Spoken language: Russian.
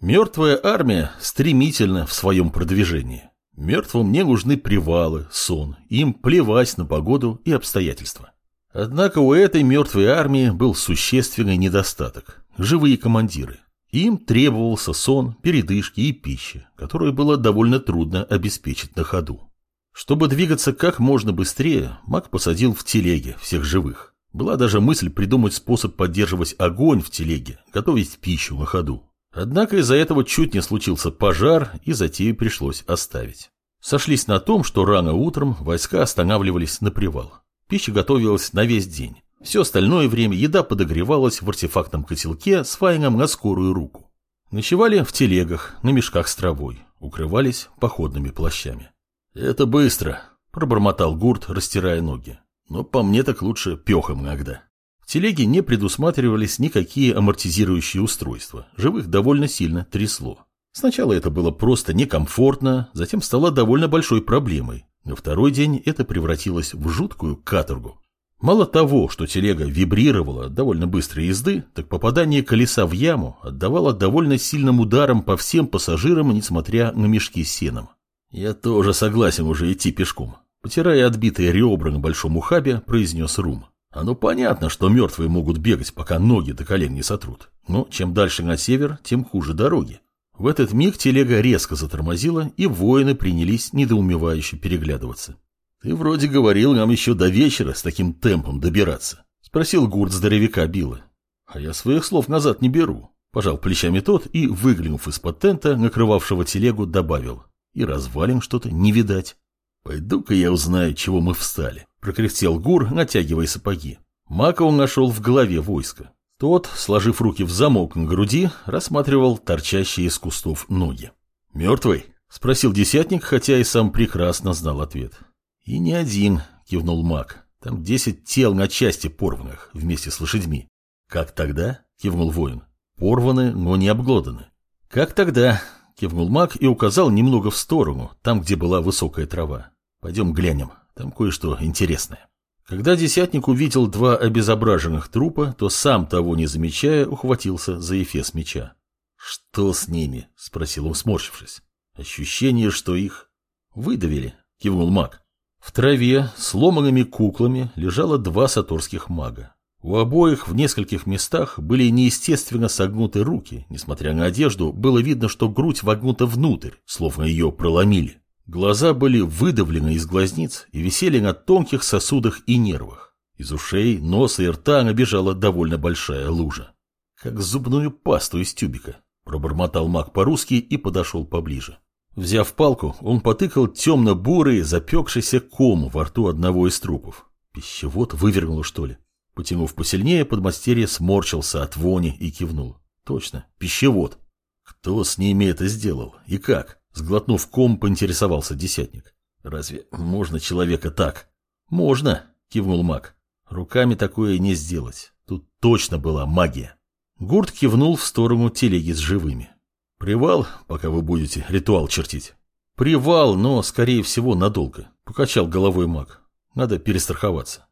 Мертвая армия стремительна в своем продвижении. Мертвым не нужны привалы, сон, им плевать на погоду и обстоятельства. Однако у этой мертвой армии был существенный недостаток – живые командиры. Им требовался сон, передышки и пища, которую было довольно трудно обеспечить на ходу. Чтобы двигаться как можно быстрее, маг посадил в телеге всех живых. Была даже мысль придумать способ поддерживать огонь в телеге, готовить пищу на ходу. Однако из-за этого чуть не случился пожар, и затею пришлось оставить. Сошлись на том, что рано утром войска останавливались на привал. Пища готовилась на весь день. Все остальное время еда подогревалась в артефактном котелке с файном на скорую руку. Ночевали в телегах, на мешках с травой, укрывались походными плащами. «Это быстро», – пробормотал Гурт, растирая ноги. «Но по мне так лучше пехом иногда». В телеге не предусматривались никакие амортизирующие устройства, живых довольно сильно трясло. Сначала это было просто некомфортно, затем стало довольно большой проблемой. На второй день это превратилось в жуткую каторгу. Мало того, что телега вибрировала от довольно быстрой езды, так попадание колеса в яму отдавало довольно сильным ударом по всем пассажирам, несмотря на мешки с сеном. «Я тоже согласен уже идти пешком», — потирая отбитые ребра на большом ухабе, произнес Рум. «Оно понятно, что мертвые могут бегать, пока ноги до колен не сотрут. Но чем дальше на север, тем хуже дороги. В этот миг телега резко затормозила, и воины принялись недоумевающе переглядываться. «Ты вроде говорил нам еще до вечера с таким темпом добираться», — спросил гурт здоровяка Билла. «А я своих слов назад не беру», — пожал плечами тот и, выглянув из-под тента, накрывавшего телегу, добавил. «И развалин что-то не видать». «Пойду-ка я узнаю, чего мы встали», — прокряхтел Гур, натягивая сапоги. Мака он нашел в голове войска. Тот, сложив руки в замок на груди, рассматривал торчащие из кустов ноги. «Мертвый?» — спросил десятник, хотя и сам прекрасно знал ответ. «И не один», — кивнул маг. «Там десять тел на части порванных, вместе с лошадьми». «Как тогда?» — кивнул воин. «Порваны, но не обглоданы». «Как тогда?» — кивнул маг и указал немного в сторону, там, где была высокая трава. «Пойдем глянем, там кое-что интересное». Когда десятник увидел два обезображенных трупа, то сам того не замечая, ухватился за эфес меча. «Что с ними?» — спросил он, сморщившись. «Ощущение, что их выдавили», — кивнул маг. В траве сломанными куклами лежало два саторских мага. У обоих в нескольких местах были неестественно согнуты руки, несмотря на одежду, было видно, что грудь вогнута внутрь, словно ее проломили. Глаза были выдавлены из глазниц и висели на тонких сосудах и нервах. Из ушей, носа и рта набежала довольно большая лужа. Как зубную пасту из тюбика. Пробормотал маг по-русски и подошел поближе. Взяв палку, он потыкал темно-бурый, запекшийся ком во рту одного из трупов. Пищевод вывернуло, что ли? Потянув посильнее, подмастерье сморщился от вони и кивнул. Точно, пищевод. Кто с ними это сделал и как? Сглотнув ком, поинтересовался десятник. «Разве можно человека так?» «Можно», — кивнул маг. «Руками такое не сделать. Тут точно была магия». Гурт кивнул в сторону телеги с живыми. «Привал, пока вы будете ритуал чертить». «Привал, но, скорее всего, надолго», — покачал головой маг. «Надо перестраховаться.